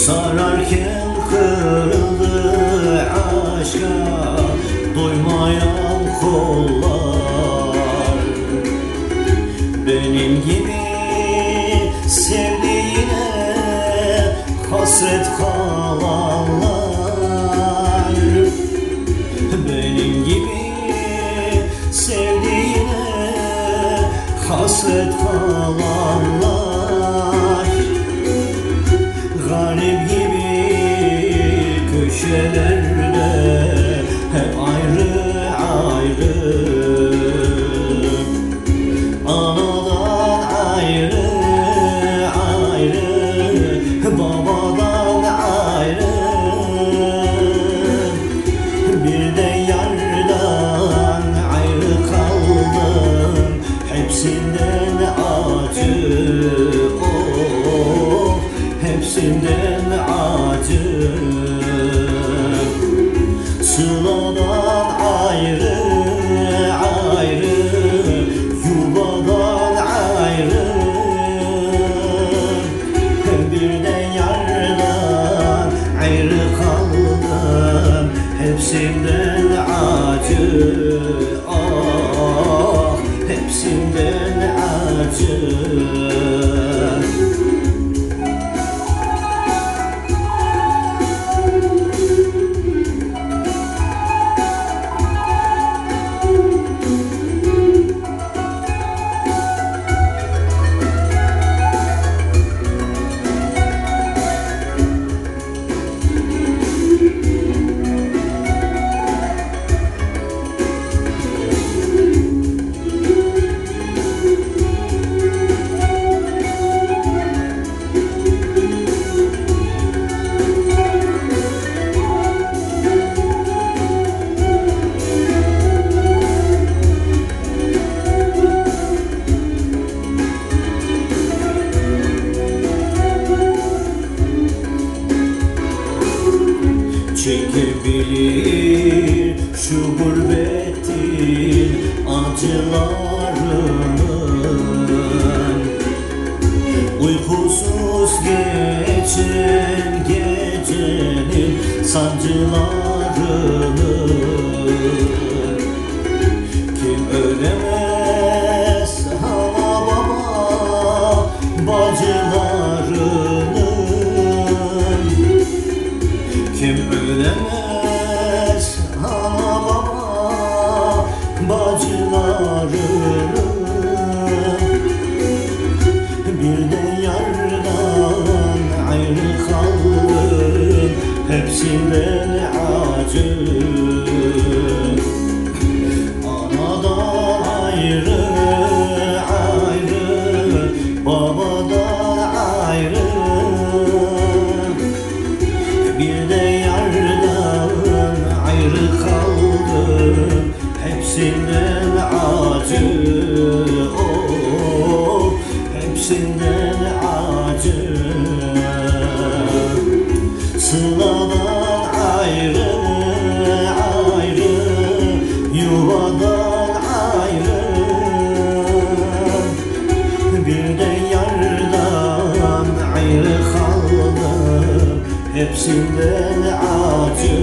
Severken kırıldı aşka Doymayan kollar. Benim gibi sevdiğine hasret kalanlar. Benim gibi sevdiğine hasret kalanlar Garip gibi köşelerde hep ayrı ayrı. Anadan ayrı ayrı Babadan ayrı. Bir de yardan ayrı kaldım Hepsinden Ah hepsinden acı Çekebilir. Şu gurbetin acılarını Uykusuz geçen gecenin sancılarını kim ölemez ana baba bacılarını Bir de yardan ayrı kaldım acı. Anadan Hepsinden acı. Sıladan ayrı ayrı. Yuvadan ayrı. Bir de yardan ayrı kaldım Hepsinden acı